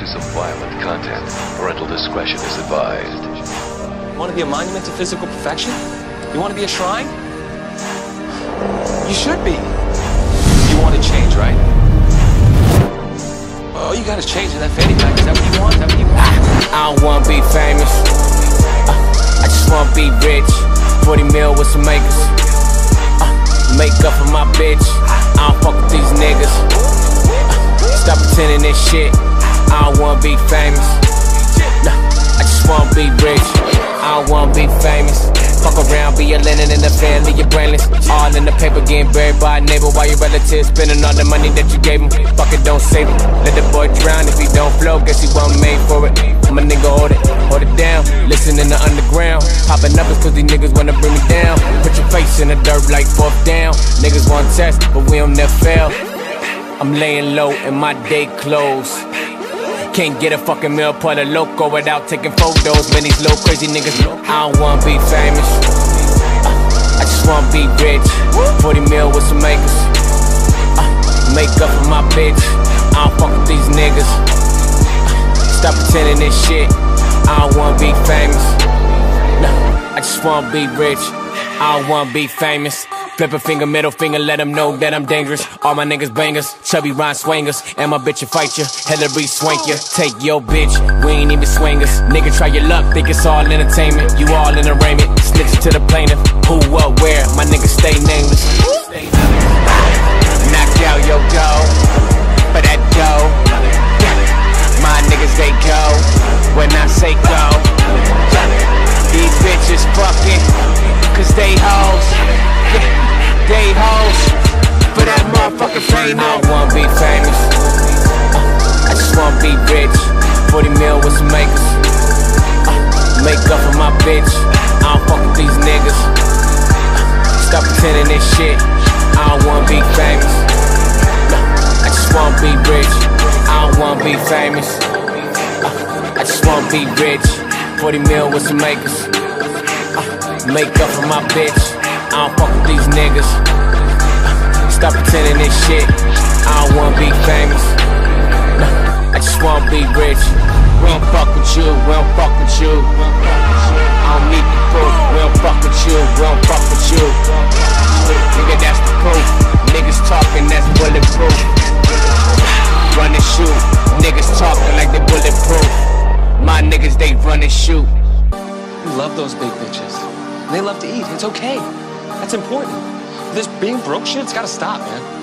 to some violent content. Parental discretion is advised. Want to be a monument to physical perfection? You want to be a shrine? You should be. You want to change, right? All you got is change in that fanny pack. Is that what you want? Is that what you want? I don't wanna be famous. Uh, I just wanna be rich. 40 mil with some acres. Uh, make up for my bitch. I don't fuck with these niggas. Uh, stop pretending this shit. I don't wanna be famous. Nah, I just wanna be rich. I don't wanna be famous. Fuck around, be a linen in the family, you're brainless. All in the paper, getting buried by a neighbor while your relatives spending all the money that you gave him. Fuck it, don't save it. Let the boy drown if he don't flow, guess he wasn't made for it. I'm a nigga, hold it, hold it down. Listen in the underground. Popping numbers cause these niggas wanna bring me down. Put your face in the dirt like fourth down. Niggas want test, but we don't never fail. I'm laying low in my day close. Can't get a fucking meal, put a loco without taking photos. Man, these little crazy niggas, I don't wanna be famous. Uh, I just wanna be rich. 40 mil with some acres. Uh, make up for my bitch. I don't fuck with these niggas. Uh, stop pretending this shit. I don't wanna be famous. Nah, I just wanna be rich. I don't wanna be famous. Flip a finger, middle finger, let them know that I'm dangerous. All my niggas bangers, chubby rhyme swingers. And my bitch will fight you, Hilary Swank you. Take your bitch, we ain't even swingers. Nigga, try your luck, think it's all entertainment. You all in arraignment, snitch to the plaintiff. Who, what, where, my niggas stay nameless. I don't wanna be famous. Uh, I just wanna be rich. 40 mil with some makers. Uh, make up for my bitch. I don't fuck with these niggas. Uh, stop pretending this shit. I don't wanna be famous. No, I just wanna be rich. I don't wanna be famous. Uh, I just wanna be rich. 40 mil with some makers. Uh, make up for my bitch. I don't fuck with these niggas. Stop pretending this shit. I don't wanna be famous. Nah, I just wanna be rich. We don't fuck with you. We don't fuck with you. I don't need the proof. We don't fuck with you. We don't fuck with you. Nigga, that's the proof. Niggas talking, that's bulletproof. Run and shoot. Niggas talking like they bulletproof. My niggas, they run and shoot. You love those big bitches. They love to eat. It's okay. That's important. This being broke shit, it's gotta stop, man.